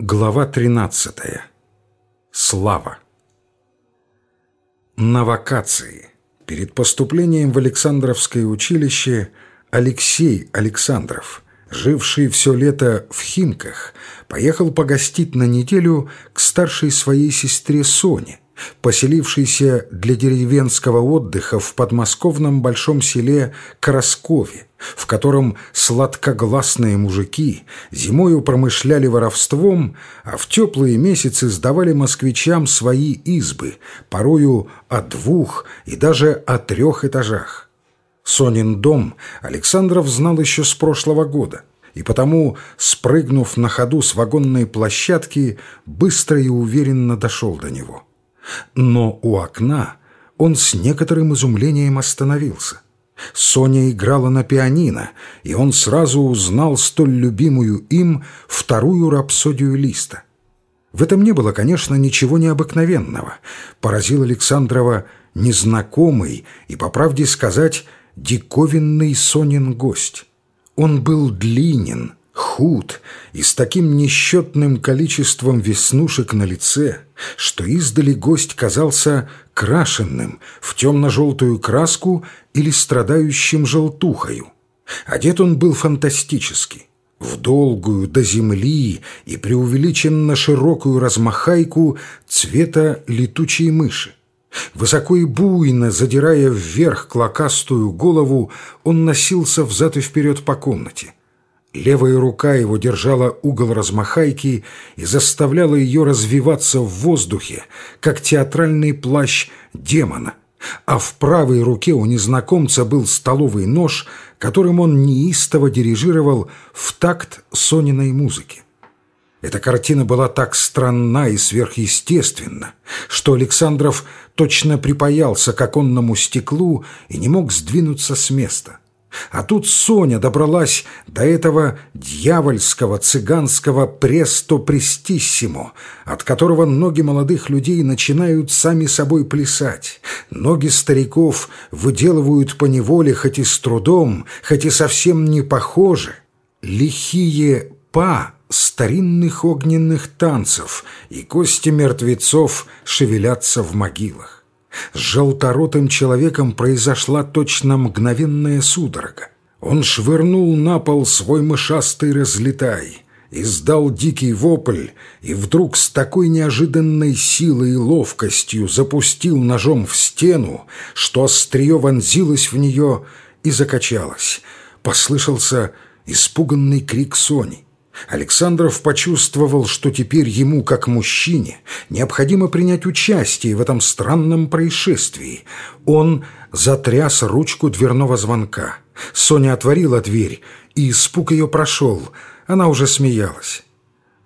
Глава 13. Слава. На вакации перед поступлением в Александровское училище Алексей Александров, живший все лето в Химках, поехал погостить на неделю к старшей своей сестре Соне, поселившийся для деревенского отдыха в подмосковном большом селе Короскове, в котором сладкогласные мужики зимою промышляли воровством, а в теплые месяцы сдавали москвичам свои избы, порою о двух и даже о трех этажах. Сонин дом Александров знал еще с прошлого года, и потому, спрыгнув на ходу с вагонной площадки, быстро и уверенно дошел до него. Но у окна он с некоторым изумлением остановился. Соня играла на пианино, и он сразу узнал столь любимую им вторую рапсодию Листа. В этом не было, конечно, ничего необыкновенного. Поразил Александрова незнакомый и, по правде сказать, диковинный Сонин гость. Он был длинен, худ и с таким несчетным количеством веснушек на лице, что издали гость казался крашенным в темно-желтую краску или страдающим желтухою. Одет он был фантастически, в долгую до земли и преувеличенно широкую размахайку цвета летучей мыши. Высоко и буйно, задирая вверх клокастую голову, он носился взад и вперед по комнате. Левая рука его держала угол размахайки и заставляла ее развиваться в воздухе, как театральный плащ демона. А в правой руке у незнакомца был столовый нож, которым он неистово дирижировал в такт Сониной музыки. Эта картина была так странна и сверхъестественна, что Александров точно припаялся к оконному стеклу и не мог сдвинуться с места. А тут Соня добралась до этого дьявольского цыганского престо престиссимо, от которого ноги молодых людей начинают сами собой плясать. Ноги стариков выделывают по неволе хоть и с трудом, хоть и совсем не похожи. Лихие па старинных огненных танцев, и кости мертвецов шевелятся в могилах. С желторотым человеком произошла точно мгновенная судорога. Он швырнул на пол свой мышастый разлетай, издал дикий вопль и вдруг с такой неожиданной силой и ловкостью запустил ножом в стену, что острие вонзилось в нее и закачалось. Послышался испуганный крик Сони. Александров почувствовал, что теперь ему, как мужчине, необходимо принять участие в этом странном происшествии. Он затряс ручку дверного звонка. Соня отворила дверь, и испуг ее прошел. Она уже смеялась.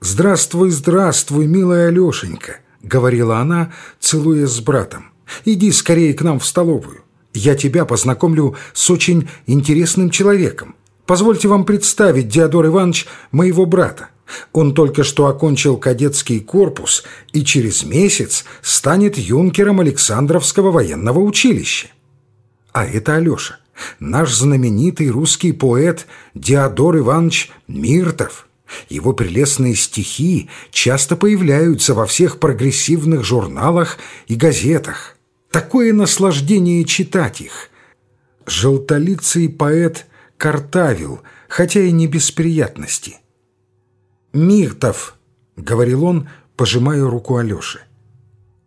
«Здравствуй, здравствуй, милая Алешенька», — говорила она, целуясь с братом. «Иди скорее к нам в столовую. Я тебя познакомлю с очень интересным человеком. Позвольте вам представить, Диодор Иванович, моего брата. Он только что окончил кадетский корпус и через месяц станет юнкером Александровского военного училища. А это Алеша, наш знаменитый русский поэт Диодор Иванович Миртов. Его прелестные стихи часто появляются во всех прогрессивных журналах и газетах. Такое наслаждение читать их. Желтолицый поэт – картавил, хотя и не без приятности. «Миртов», — говорил он, пожимая руку Алёши.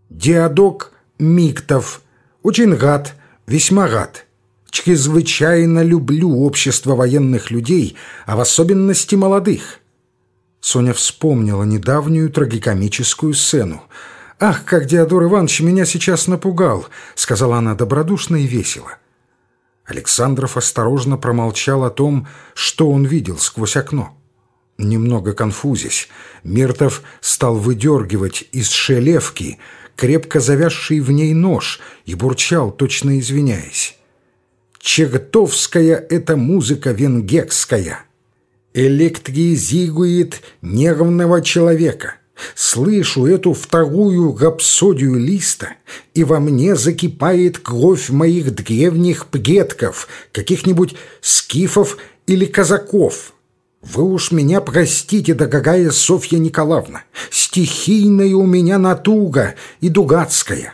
«Диадок Миктов, очень гад, весьма гад. Чрезвычайно люблю общество военных людей, а в особенности молодых». Соня вспомнила недавнюю трагикомическую сцену. «Ах, как Диодор Иванович меня сейчас напугал!» — сказала она добродушно и весело. Александров осторожно промолчал о том, что он видел сквозь окно. Немного конфузясь, Миртов стал выдергивать из шелевки крепко завязший в ней нож и бурчал, точно извиняясь. «Чертовская это музыка венгекская! Электризирует нервного человека!» Слышу эту вторую рапсодию листа, и во мне закипает кровь моих древних предков, каких-нибудь скифов или казаков. Вы уж меня простите, дорогая Софья Николаевна, стихийная у меня натуга и дугацкая».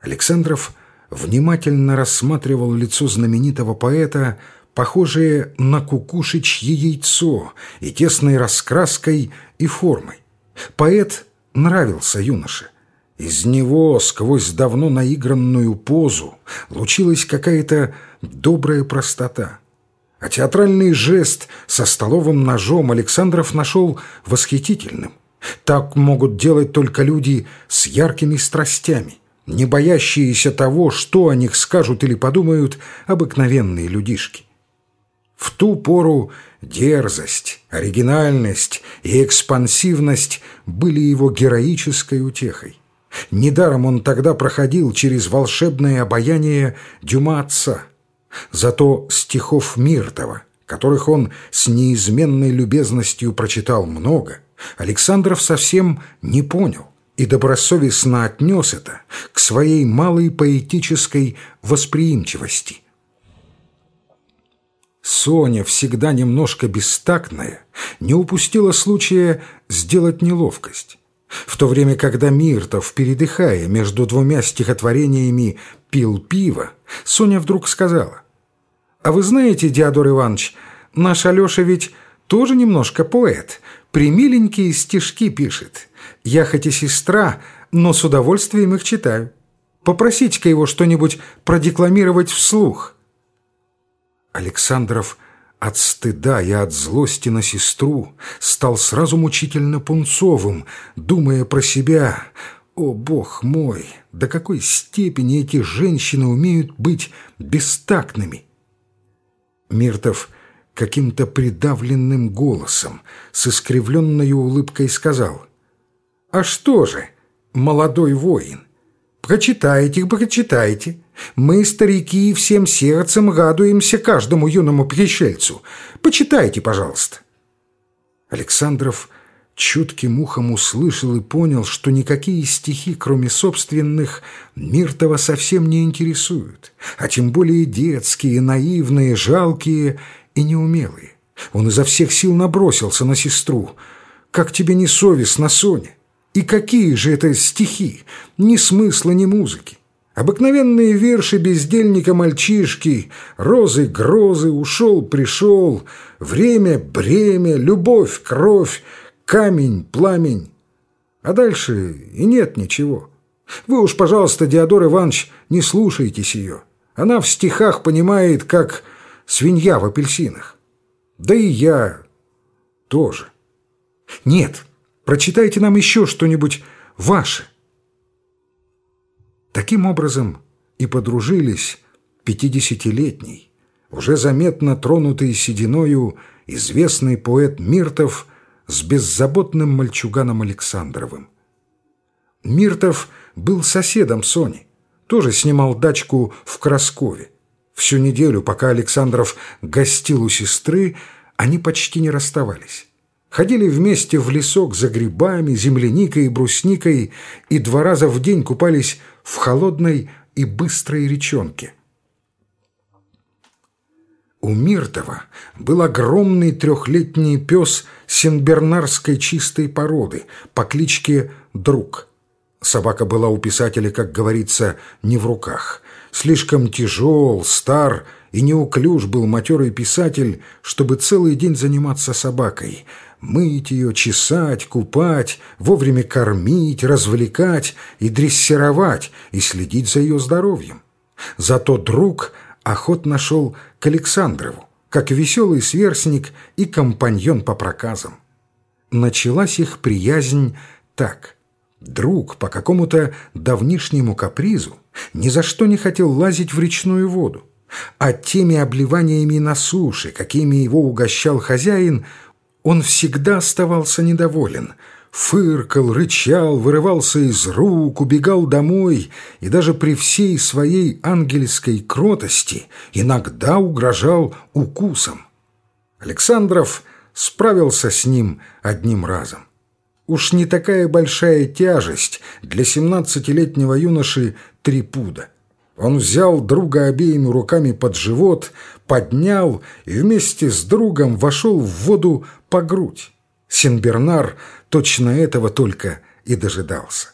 Александров внимательно рассматривал лицо знаменитого поэта, похожее на кукушечье яйцо и тесной раскраской и формой. Поэт нравился юноше. Из него сквозь давно наигранную позу лучилась какая-то добрая простота. А театральный жест со столовым ножом Александров нашел восхитительным. Так могут делать только люди с яркими страстями, не боящиеся того, что о них скажут или подумают обыкновенные людишки. В ту пору дерзость, оригинальность и экспансивность были его героической утехой. Недаром он тогда проходил через волшебное обаяние Дюма отца. Зато стихов Миртова, которых он с неизменной любезностью прочитал много, Александров совсем не понял и добросовестно отнес это к своей малой поэтической восприимчивости – Соня, всегда немножко бестактная, не упустила случая сделать неловкость. В то время, когда Миртов, передыхая между двумя стихотворениями, пил пиво, Соня вдруг сказала, «А вы знаете, Диадор Иванович, наш Алеша ведь тоже немножко поэт, примиленькие стишки пишет. Я хоть и сестра, но с удовольствием их читаю. Попросите-ка его что-нибудь продекламировать вслух». Александров от стыда и от злости на сестру стал сразу мучительно пунцовым, думая про себя «О, Бог мой, до какой степени эти женщины умеют быть бестактными!» Миртов каким-то придавленным голосом с искривленной улыбкой сказал «А что же, молодой воин, прочитайте, прочитайте!» Мы, старики, всем сердцем радуемся каждому юному пришельцу. Почитайте, пожалуйста». Александров чутким ухом услышал и понял, что никакие стихи, кроме собственных, Миртова совсем не интересуют, а тем более детские, наивные, жалкие и неумелые. Он изо всех сил набросился на сестру. «Как тебе не совестно, Соня? И какие же это стихи? Ни смысла, ни музыки. Обыкновенные верши бездельника-мальчишки, розы-грозы, ушел-пришел, время, бремя, любовь, кровь, камень, пламень. А дальше и нет ничего. Вы уж, пожалуйста, Диодор Иванович, не слушайтесь ее. Она в стихах понимает, как свинья в апельсинах. Да и я тоже. Нет, прочитайте нам еще что-нибудь ваше. Таким образом и подружились пятидесятилетний, уже заметно тронутый сединою известный поэт Миртов с беззаботным мальчуганом Александровым. Миртов был соседом Сони, тоже снимал дачку в Краскове. Всю неделю, пока Александров гостил у сестры, они почти не расставались. Ходили вместе в лесок за грибами, земляникой и брусникой и два раза в день купались в холодной и быстрой речонке. У Миртова был огромный трехлетний пес сенбернарской чистой породы по кличке Друг. Собака была у писателя, как говорится, не в руках. Слишком тяжел, стар и неуклюж был матерый писатель, чтобы целый день заниматься собакой – мыть ее, чесать, купать, вовремя кормить, развлекать и дрессировать, и следить за ее здоровьем. Зато друг охотно шел к Александрову, как веселый сверстник и компаньон по проказам. Началась их приязнь так. Друг по какому-то давнишнему капризу ни за что не хотел лазить в речную воду, а теми обливаниями на суше, какими его угощал хозяин, он всегда оставался недоволен. Фыркал, рычал, вырывался из рук, убегал домой и даже при всей своей ангельской кротости иногда угрожал укусом. Александров справился с ним одним разом. Уж не такая большая тяжесть для семнадцатилетнего юноши три пуда. Он взял друга обеими руками под живот, поднял и вместе с другом вошел в воду по грудь. Сенбернар точно этого только и дожидался.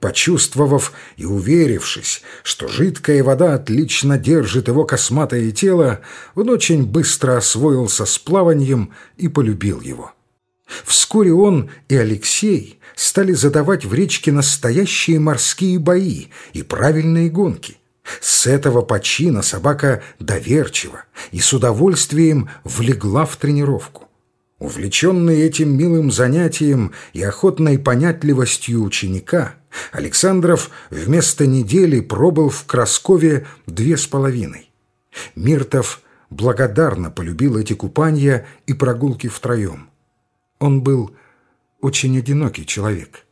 Почувствовав и уверившись, что жидкая вода отлично держит его косматое тело, он очень быстро освоился с плаванием и полюбил его. Вскоре он и Алексей стали задавать в речке настоящие морские бои и правильные гонки. С этого почина собака доверчива и с удовольствием влегла в тренировку. Увлеченный этим милым занятием и охотной понятливостью ученика, Александров вместо недели пробыл в Краскове две с половиной. Миртов благодарно полюбил эти купания и прогулки втроем. Он был очень одинокий человек.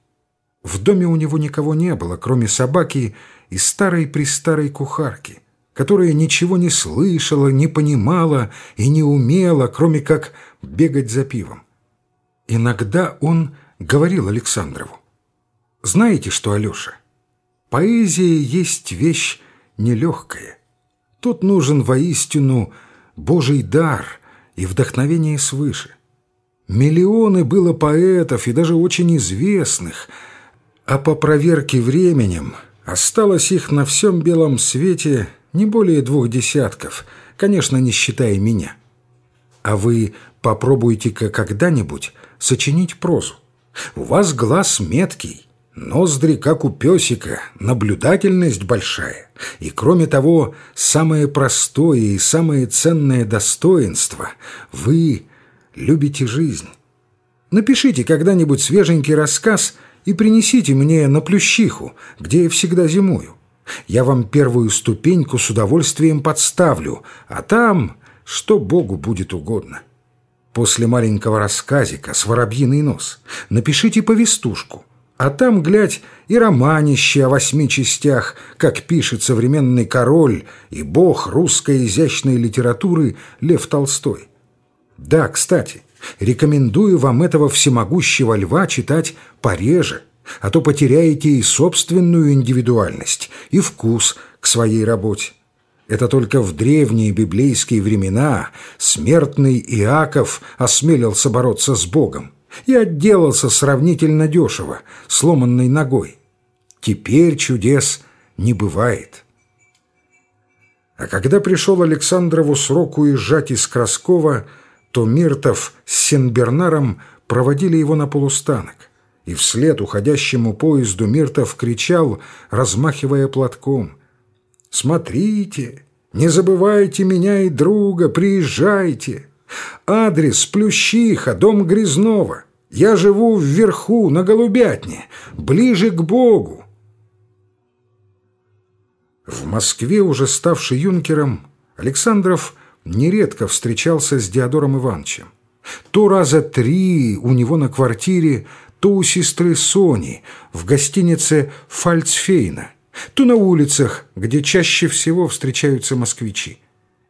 В доме у него никого не было, кроме собаки и старой-престарой кухарки, которая ничего не слышала, не понимала и не умела, кроме как бегать за пивом. Иногда он говорил Александрову, «Знаете что, Алеша, поэзия есть вещь нелегкая. Тут нужен воистину Божий дар и вдохновение свыше. Миллионы было поэтов и даже очень известных, а по проверке временем осталось их на всем белом свете не более двух десятков, конечно, не считая меня. А вы попробуйте-ка когда-нибудь сочинить прозу. У вас глаз меткий, ноздри, как у песика, наблюдательность большая. И, кроме того, самое простое и самое ценное достоинство – вы любите жизнь. Напишите когда-нибудь свеженький рассказ и принесите мне на Плющиху, где я всегда зимую. Я вам первую ступеньку с удовольствием подставлю, а там что Богу будет угодно. После маленького рассказика с воробьиный нос напишите повестушку, а там, глядь, и романище о восьми частях, как пишет современный король и бог русской изящной литературы Лев Толстой. Да, кстати, рекомендую вам этого всемогущего льва читать пореже, а то потеряете и собственную индивидуальность, и вкус к своей работе. Это только в древние библейские времена смертный Иаков осмелился бороться с Богом и отделался сравнительно дешево, сломанной ногой. Теперь чудес не бывает. А когда пришел Александрову срок уезжать из Краскова, то Миртов с Сенбернаром проводили его на полустанок, и вслед уходящему поезду Миртов кричал, размахивая платком «Смотрите, не забывайте меня и друга, приезжайте! Адрес Плющиха, дом Грязнова. Я живу вверху, на Голубятне, ближе к Богу». В Москве, уже ставший юнкером, Александров – нередко встречался с Диодором Ивановичем. То раза три у него на квартире, то у сестры Сони в гостинице «Фальцфейна», то на улицах, где чаще всего встречаются москвичи.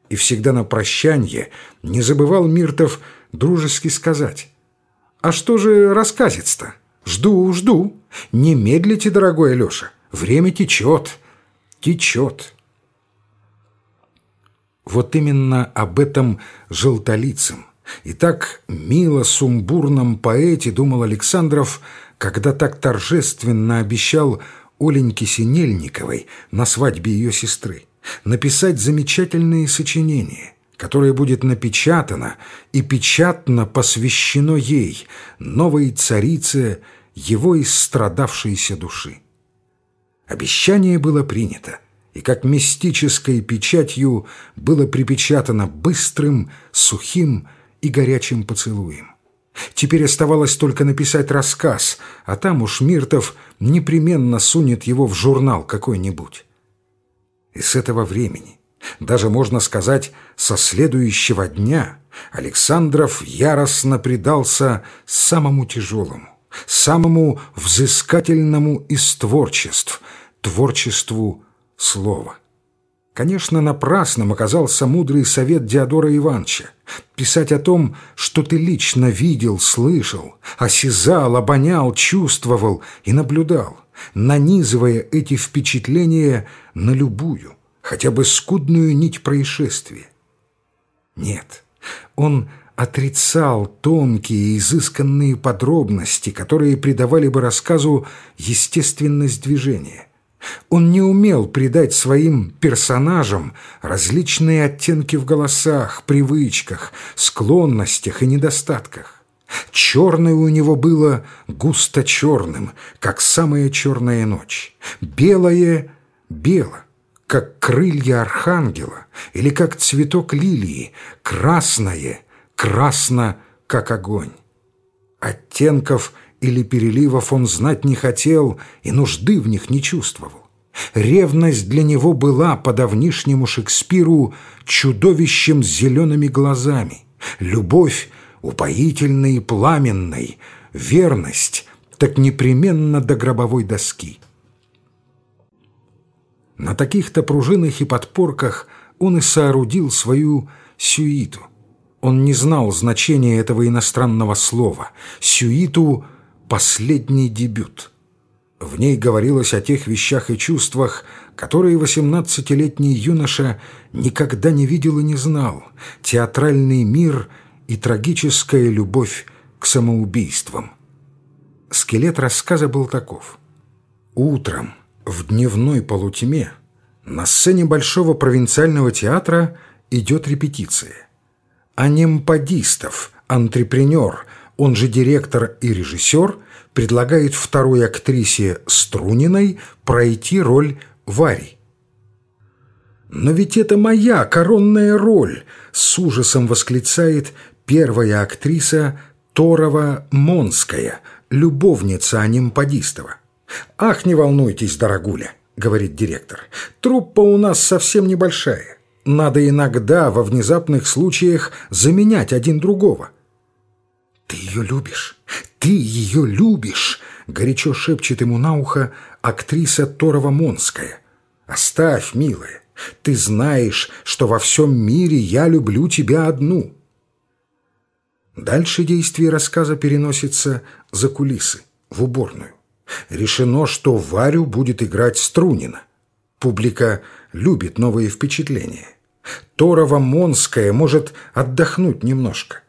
И всегда на прощанье не забывал Миртов дружески сказать. «А что же рассказец-то? Жду, жду. Не медлите, дорогой Алеша. Время течет, течет». Вот именно об этом желтолицем и так мило сумбурном поэте думал Александров, когда так торжественно обещал Оленьке Синельниковой на свадьбе ее сестры написать замечательные сочинения, которое будет напечатано и печатно посвящено ей, новой царице его истрадавшейся души. Обещание было принято и как мистической печатью было припечатано быстрым, сухим и горячим поцелуем. Теперь оставалось только написать рассказ, а там уж Миртов непременно сунет его в журнал какой-нибудь. И с этого времени, даже можно сказать, со следующего дня, Александров яростно предался самому тяжелому, самому взыскательному из творчеств, творчеству слова. Конечно, напрасным оказался мудрый совет Диодора Ивановича писать о том, что ты лично видел, слышал, осязал, обонял, чувствовал и наблюдал, нанизывая эти впечатления на любую, хотя бы скудную нить происшествия. Нет, он отрицал тонкие изысканные подробности, которые придавали бы рассказу естественность движения. Он не умел придать своим персонажам различные оттенки в голосах, привычках, склонностях и недостатках. Черное у него было густо черным, как самая черная ночь. Белое — бело, как крылья архангела или как цветок лилии. Красное — красно, как огонь. Оттенков или переливов он знать не хотел и нужды в них не чувствовал. Ревность для него была по давнишнему Шекспиру чудовищем с зелеными глазами. Любовь упоительной и пламенной, верность так непременно до гробовой доски. На таких-то пружинах и подпорках он и соорудил свою сюиту. Он не знал значения этого иностранного слова. Сюиту — последний дебют. В ней говорилось о тех вещах и чувствах, которые восемнадцатилетний юноша никогда не видел и не знал. Театральный мир — и трагическая любовь к самоубийствам. Скелет рассказа был таков. Утром, в дневной полутьме, на сцене Большого провинциального театра идет репетиция. Анемпадистов, антрепренер, он же директор и режиссер, предлагает второй актрисе Струниной пройти роль Вари. «Но ведь это моя коронная роль!» — с ужасом восклицает первая актриса Торова Монская, любовница Анимпадистова. «Ах, не волнуйтесь, дорогуля», — говорит директор, — «труппа у нас совсем небольшая. Надо иногда во внезапных случаях заменять один другого». «Ты ее любишь? Ты ее любишь!» — горячо шепчет ему на ухо актриса Торова Монская. «Оставь, милая, ты знаешь, что во всем мире я люблю тебя одну». Дальше действие рассказа переносится за кулисы, в уборную. Решено, что Варю будет играть Струнина. Публика любит новые впечатления. Торова Монская может отдохнуть немножко.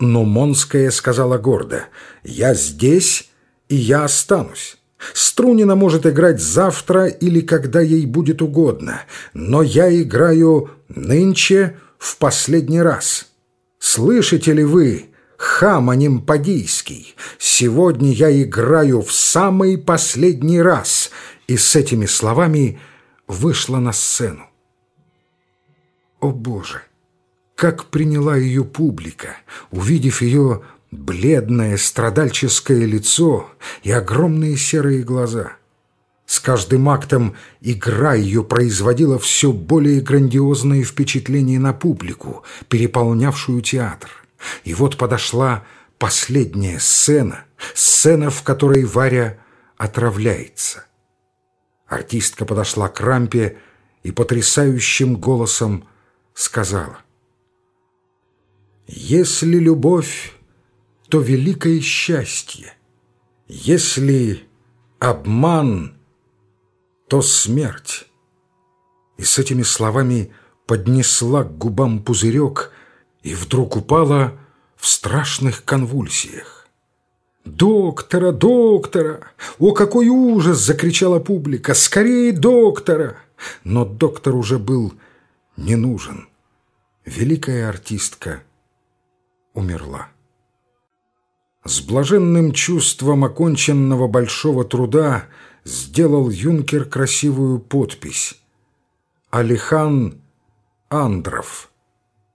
Но Монская сказала гордо «Я здесь, и я останусь». Струнина может играть завтра или когда ей будет угодно, но я играю нынче в последний раз». Слышите ли вы, хам анимпадийский, сегодня я играю в самый последний раз, и с этими словами вышла на сцену. О Боже! Как приняла ее публика, увидев ее бледное страдальческое лицо и огромные серые глаза. С каждым актом игра ее производила все более грандиозное впечатление на публику, переполнявшую театр. И вот подошла последняя сцена, сцена, в которой Варя отравляется. Артистка подошла к рампе и потрясающим голосом сказала «Если любовь, то великое счастье, если обман — то смерть. И с этими словами поднесла к губам пузырек и вдруг упала в страшных конвульсиях. «Доктора, доктора! О, какой ужас!» — закричала публика. «Скорее доктора!» Но доктор уже был не нужен. Великая артистка умерла. С блаженным чувством оконченного большого труда сделал юнкер красивую подпись «Алихан Андров»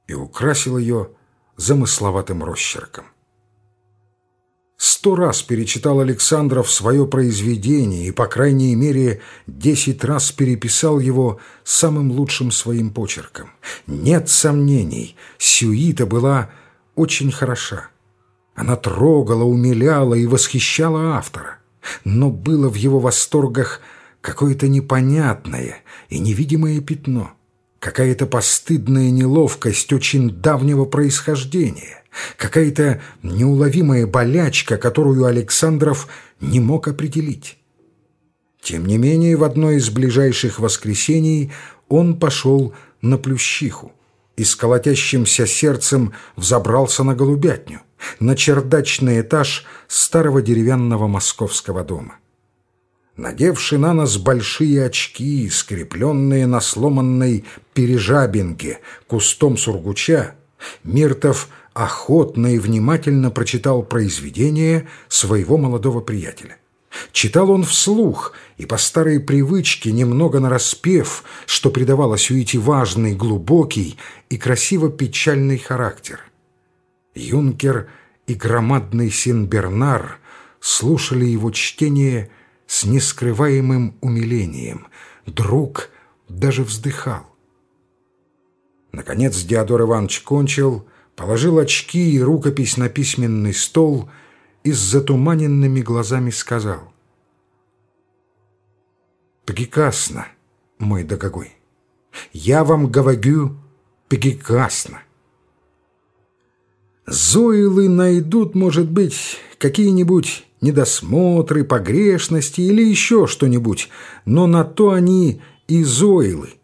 и украсил ее замысловатым росчерком. Сто раз перечитал Александров свое произведение и, по крайней мере, десять раз переписал его самым лучшим своим почерком. Нет сомнений, сюита была очень хороша. Она трогала, умиляла и восхищала автора но было в его восторгах какое-то непонятное и невидимое пятно, какая-то постыдная неловкость очень давнего происхождения, какая-то неуловимая болячка, которую Александров не мог определить. Тем не менее, в одно из ближайших воскресений он пошел на Плющиху и с колотящимся сердцем взобрался на голубятню, на чердачный этаж старого деревянного московского дома. Надевший на нос большие очки, скрепленные на сломанной пережабинге кустом сургуча, Миртов охотно и внимательно прочитал произведение своего молодого приятеля. Читал он вслух и по старой привычке, немного нараспев, что придавало сюите важный, глубокий и красиво печальный характер. Юнкер и громадный Синбернар слушали его чтение с нескрываемым умилением. Друг даже вздыхал. Наконец Диодор Иванович кончил, положил очки и рукопись на письменный стол и с затуманенными глазами сказал. «Прекрасно, мой дорогой. Я вам говорю прекрасно. Зоилы найдут, может быть, какие-нибудь недосмотры, погрешности или еще что-нибудь, но на то они и зоилы.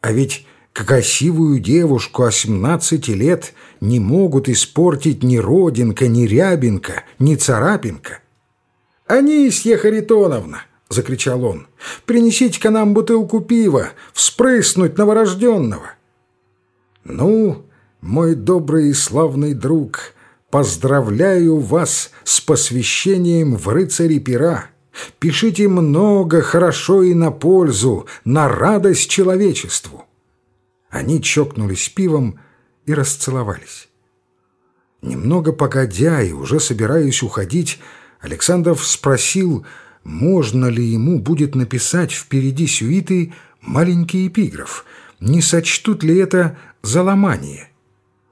А ведь красивую девушку о 17 лет не могут испортить ни родинка, ни рябинка, ни царапинка. «Анисья Харитоновна!» — закричал он. «Принесите-ка нам бутылку пива, вспрыснуть новорожденного!» «Ну, мой добрый и славный друг, поздравляю вас с посвящением в рыцари пера. Пишите много, хорошо и на пользу, на радость человечеству». Они чокнулись пивом и расцеловались. Немного погодя и уже собираясь уходить, Александров спросил, можно ли ему будет написать впереди сюиты маленький эпиграф, не сочтут ли это за ломание.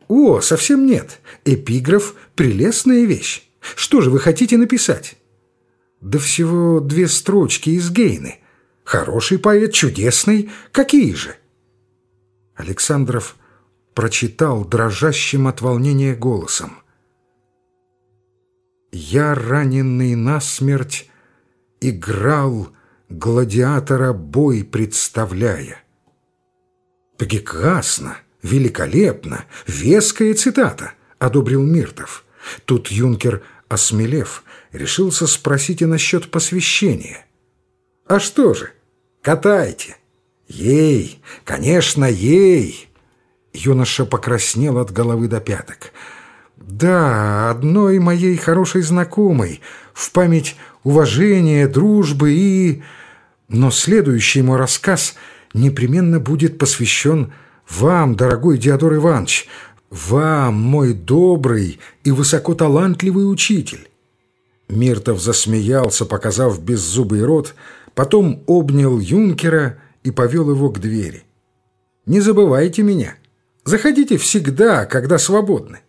«О, совсем нет. Эпиграф — прелестная вещь. Что же вы хотите написать?» «Да всего две строчки из Гейны. Хороший поэт, чудесный. Какие же?» Александров прочитал дрожащим от волнения голосом. «Я, раненый насмерть, играл гладиатора бой представляя». «Прекрасно, великолепно, веская цитата», — одобрил Миртов. Тут юнкер, осмелев, решился спросить и насчет посвящения. «А что же, катайте!» «Ей! Конечно, ей!» Юноша покраснел от головы до пяток. «Да, одной моей хорошей знакомой, в память уважения, дружбы и...» Но следующий мой рассказ непременно будет посвящен вам, дорогой Диодор Иванович, вам, мой добрый и высокоталантливый учитель. Миртов засмеялся, показав беззубый рот, потом обнял юнкера и повел его к двери. «Не забывайте меня. Заходите всегда, когда свободны.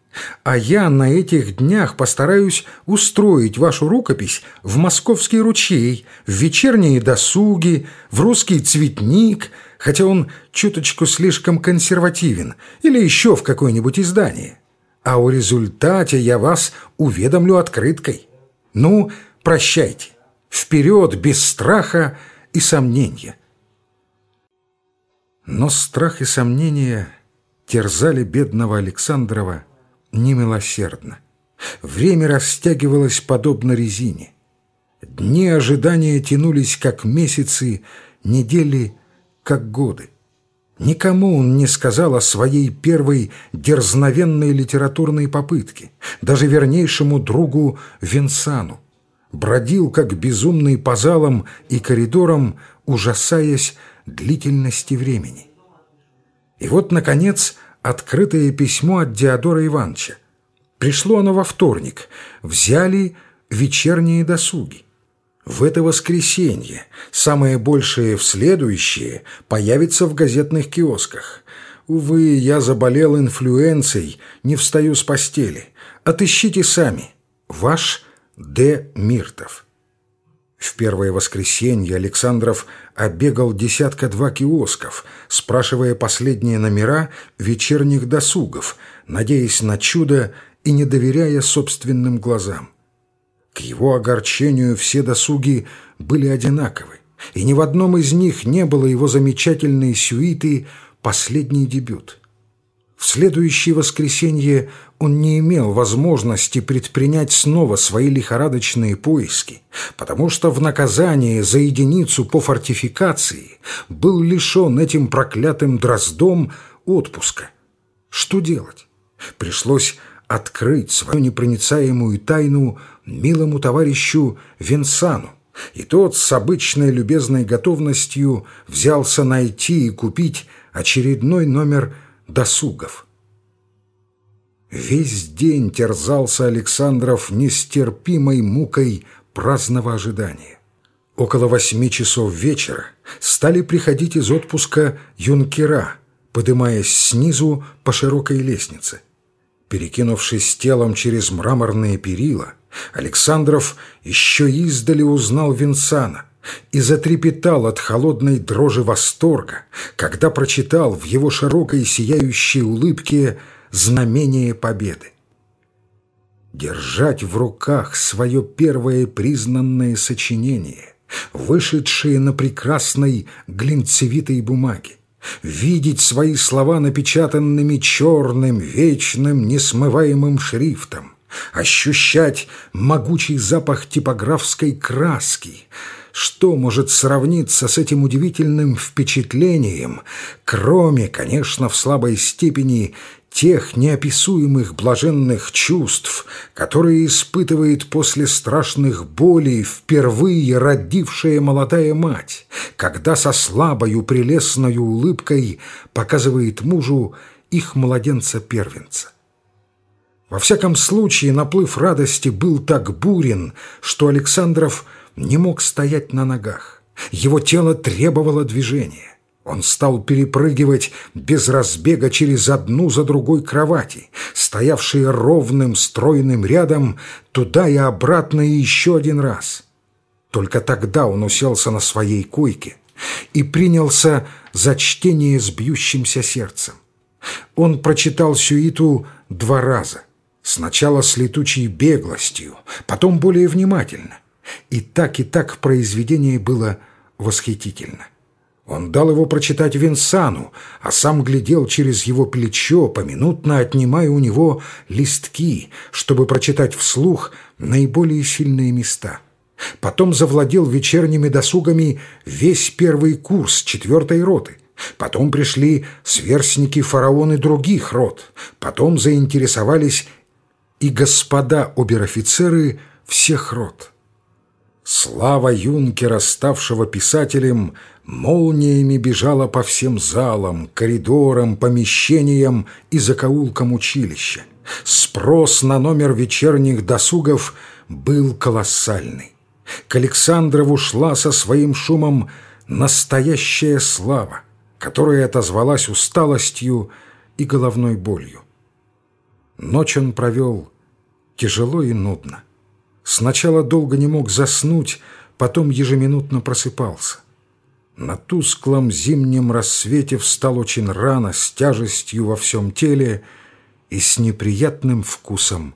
А я на этих днях постараюсь устроить вашу рукопись в московский ручей, в вечерние досуги, в русский цветник, хотя он чуточку слишком консервативен, или еще в какое-нибудь издание. А о результате я вас уведомлю открыткой. Ну, прощайте. Вперед без страха и сомнения. Но страх и сомнения терзали бедного Александрова немилосердно. Время растягивалось подобно резине. Дни ожидания тянулись как месяцы, недели как годы. Никому он не сказал о своей первой дерзновенной литературной попытке, даже вернейшему другу Винсану. Бродил, как безумный по залам и коридорам, ужасаясь длительности времени. И вот, наконец, открытое письмо от Диодора Ивановича. Пришло оно во вторник. Взяли вечерние досуги. В это воскресенье, самое большее в следующее, появится в газетных киосках. Увы, я заболел инфлюенцией, не встаю с постели. Отыщите сами. Ваш Д. Миртов. В первое воскресенье Александров обегал десятка-два киосков, спрашивая последние номера вечерних досугов, надеясь на чудо и не доверяя собственным глазам. К его огорчению все досуги были одинаковы. и ни в одном из них не было его замечательной сюиты «Последний дебют». В следующее воскресенье он не имел возможности предпринять снова свои лихорадочные поиски, потому что в наказание за единицу по фортификации был лишен этим проклятым дроздом отпуска. Что делать? Пришлось открыть свою непроницаемую тайну милому товарищу Венсану, и тот с обычной любезной готовностью взялся найти и купить очередной номер досугов. Весь день терзался Александров нестерпимой мукой праздного ожидания. Около восьми часов вечера стали приходить из отпуска юнкера, подымаясь снизу по широкой лестнице. Перекинувшись телом через мраморные перила, Александров еще издали узнал Винсана и затрепетал от холодной дрожи восторга, когда прочитал в его широкой сияющей улыбке знамение победы. Держать в руках свое первое признанное сочинение, вышедшее на прекрасной глинцевитой бумаге, видеть свои слова напечатанными черным, вечным, несмываемым шрифтом, ощущать могучий запах типографской краски — что может сравниться с этим удивительным впечатлением, кроме, конечно, в слабой степени тех неописуемых блаженных чувств, которые испытывает после страшных болей впервые родившая молодая мать, когда со слабою прелестною улыбкой показывает мужу их младенца-первенца. Во всяком случае, наплыв радости был так бурен, что Александров не мог стоять на ногах. Его тело требовало движения. Он стал перепрыгивать без разбега через одну за другой кровати, стоявшие ровным стройным рядом, туда и обратно и еще один раз. Только тогда он уселся на своей койке и принялся за чтение с бьющимся сердцем. Он прочитал сюиту два раза. Сначала с летучей беглостью, потом более внимательно. И так и так произведение было восхитительно. Он дал его прочитать Винсану, а сам глядел через его плечо, поминутно отнимая у него листки, чтобы прочитать вслух наиболее сильные места. Потом завладел вечерними досугами весь первый курс четвертой роты. Потом пришли сверстники фараоны других рот. Потом заинтересовались и господа обер-офицеры всех рот. Слава юнкера, ставшего писателем, молниями бежала по всем залам, коридорам, помещениям и закоулкам училища. Спрос на номер вечерних досугов был колоссальный. К Александрову шла со своим шумом настоящая слава, которая отозвалась усталостью и головной болью. Ночь он провел тяжело и нудно. Сначала долго не мог заснуть, потом ежеминутно просыпался. На тусклом зимнем рассвете встал очень рано, с тяжестью во всем теле и с неприятным вкусом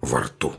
во рту.